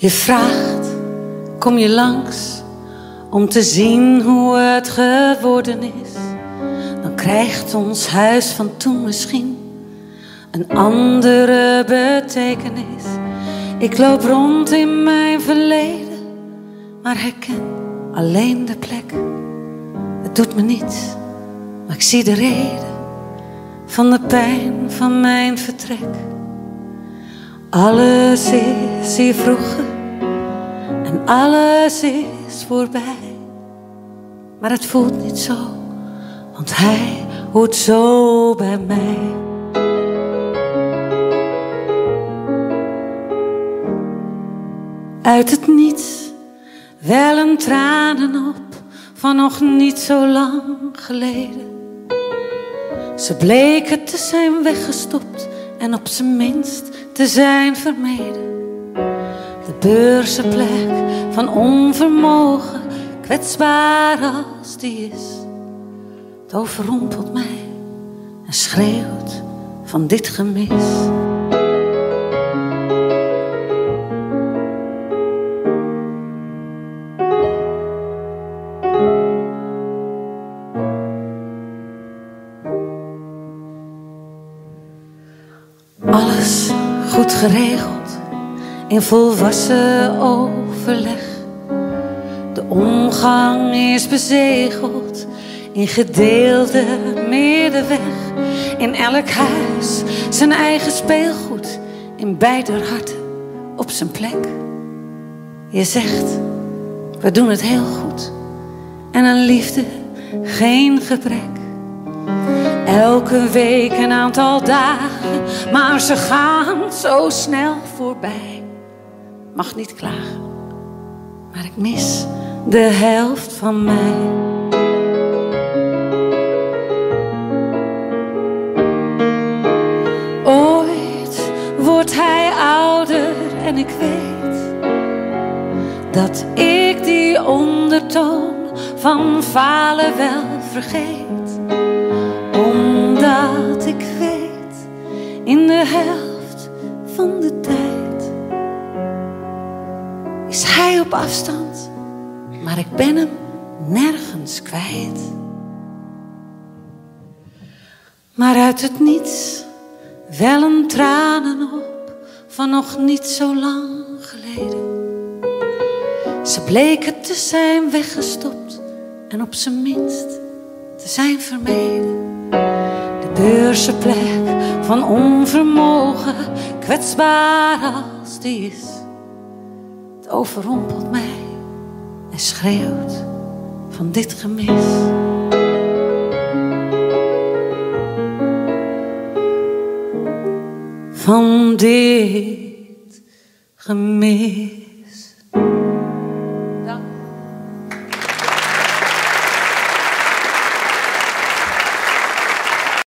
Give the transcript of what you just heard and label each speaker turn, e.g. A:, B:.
A: Je vraagt, kom je langs om te zien hoe het geworden is. Dan krijgt ons huis van toen misschien een andere betekenis. Ik loop rond in mijn verleden, maar herken alleen de plek. Het doet me niets, maar ik zie de reden van de pijn van mijn vertrek. Alles is hier vroeger en alles is voorbij. Maar het voelt niet zo, want hij hoort zo bij mij. Uit het niets wel een tranen op van nog niet zo lang geleden. Ze bleken te zijn weggestopt en op zijn minst te zijn vermeden. Beurzenplek van onvermogen, kwetsbaar als die is. Het overrompelt mij en schreeuwt van dit gemis. Alles goed geregeld in volwassen overleg. De omgang is bezegeld in gedeelde middenweg. In elk huis zijn eigen speelgoed, in beider harten op zijn plek. Je zegt, we doen het heel goed en aan liefde geen gebrek. Elke week een aantal dagen, maar ze gaan zo snel voorbij. Mag niet klagen, maar ik mis de helft van mij. Ooit wordt hij ouder en ik weet dat ik die ondertoon van falen wel vergeet omdat ik weet hij op afstand, maar ik ben hem nergens kwijt. Maar uit het niets wel een tranen op van nog niet zo lang geleden. Ze bleken te zijn weggestopt en op zijn minst te zijn vermeden. De beurzenplek van onvermogen, kwetsbaar als die is. Overrompelt mij en schreeuwt van dit gemis. Van dit gemis.